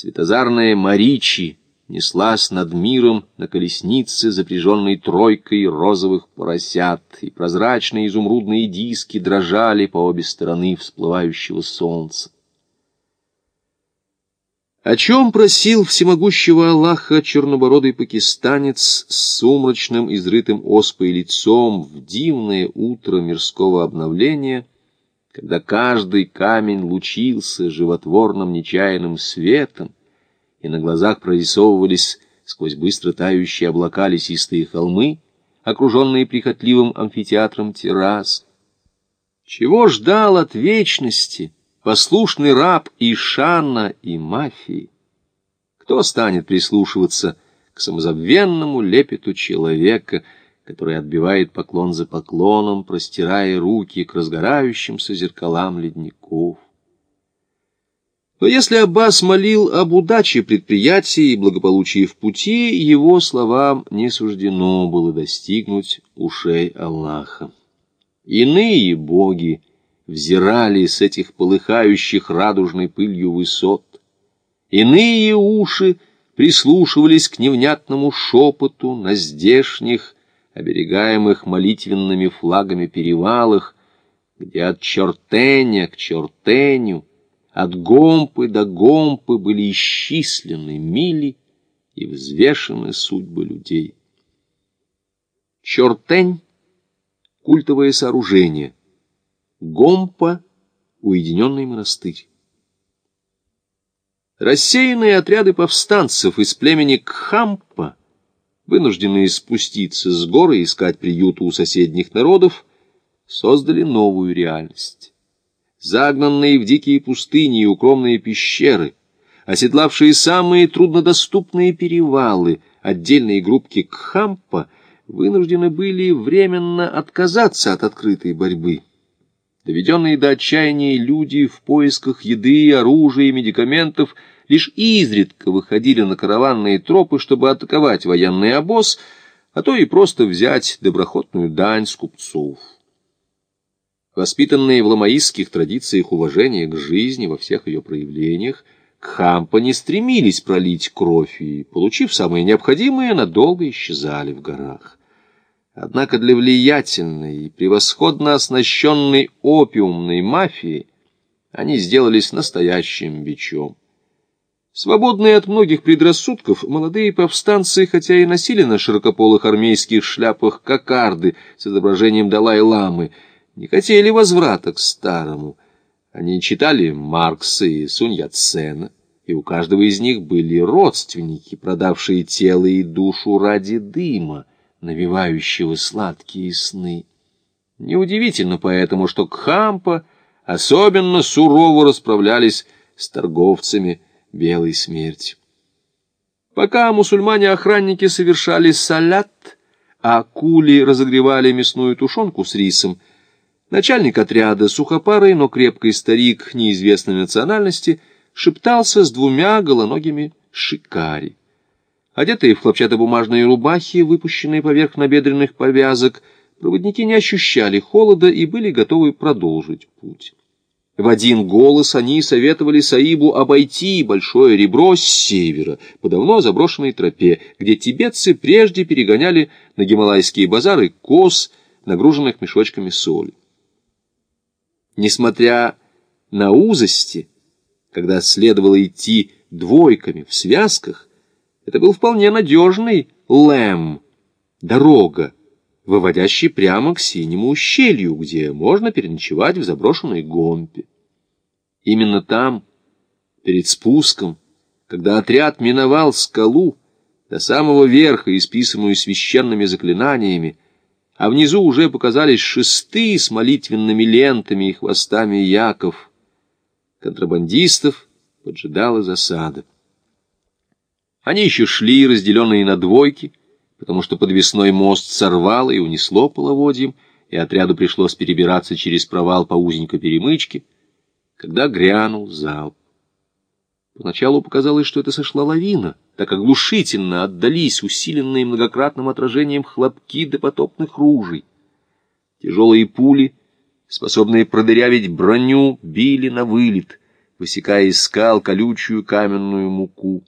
Светозарная Маричи неслась над миром на колеснице, запряженной тройкой розовых поросят, и прозрачные изумрудные диски дрожали по обе стороны всплывающего солнца. О чем просил всемогущего Аллаха чернобородый пакистанец с сумрачным, изрытым оспой лицом в дивное утро мирского обновления, когда каждый камень лучился животворным нечаянным светом, и на глазах прорисовывались сквозь быстро тающие облака лесистые холмы, окруженные прихотливым амфитеатром террас. Чего ждал от вечности послушный раб и Шанна, и мафии? Кто станет прислушиваться к самозабвенному лепету человека, который отбивает поклон за поклоном, простирая руки к разгорающимся зеркалам ледников? Но если Аббас молил об удаче предприятия и благополучии в пути, его словам не суждено было достигнуть ушей Аллаха. Иные боги взирали с этих полыхающих радужной пылью высот. Иные уши прислушивались к невнятному шепоту на здешних, оберегаемых молитвенными флагами перевалах, где от чертеня к чертеню от Гомпы до Гомпы были исчислены мили и взвешены судьбы людей. Чертень — культовое сооружение, Гомпа — уединенный монастырь. Рассеянные отряды повстанцев из племени Кхампа, вынужденные спуститься с горы и искать приюта у соседних народов, создали новую реальность загнанные в дикие пустыни и укромные пещеры, оседлавшие самые труднодоступные перевалы, отдельные группки Кхампа вынуждены были временно отказаться от открытой борьбы. Доведенные до отчаяния люди в поисках еды, оружия и медикаментов лишь изредка выходили на караванные тропы, чтобы атаковать военный обоз, а то и просто взять доброходную дань с купцов. Воспитанные в ламаистских традициях уважения к жизни во всех ее проявлениях, Кхампа не стремились пролить кровь и, получив самое необходимое, надолго исчезали в горах. Однако для влиятельной и превосходно оснащенной опиумной мафии они сделались настоящим бичом. Свободные от многих предрассудков, молодые повстанцы, хотя и носили на широкополых армейских шляпах кокарды с изображением Далай-ламы, не хотели возврата к старому. Они читали Маркса и Сунь Яцена, и у каждого из них были родственники, продавшие тело и душу ради дыма, навевающего сладкие сны. Неудивительно поэтому, что Кхампа особенно сурово расправлялись с торговцами белой смерти. Пока мусульмане-охранники совершали салят, а кули разогревали мясную тушенку с рисом, Начальник отряда, сухопарый, но крепкий старик неизвестной национальности, шептался с двумя голоногими шикари. Одетые в хлопчатобумажные рубахи, выпущенные поверх набедренных повязок, проводники не ощущали холода и были готовы продолжить путь. В один голос они советовали Саибу обойти большое ребро с севера, по давно заброшенной тропе, где тибетцы прежде перегоняли на гималайские базары коз, нагруженных мешочками соли. Несмотря на узости, когда следовало идти двойками в связках, это был вполне надежный лэм, дорога, выводящий прямо к синему ущелью, где можно переночевать в заброшенной гомпе. Именно там, перед спуском, когда отряд миновал скалу, до самого верха, исписанную священными заклинаниями, а внизу уже показались шесты с молитвенными лентами и хвостами яков. Контрабандистов поджидала засада. Они еще шли, разделенные на двойки, потому что подвесной мост сорвало и унесло половодьем, и отряду пришлось перебираться через провал по узенькой перемычке, когда грянул залп. Поначалу показалось, что это сошла лавина, так оглушительно отдались усиленные многократным отражением хлопки допотопных ружей. Тяжелые пули, способные продырявить броню, били на вылет. высекая из скал колючую каменную муку.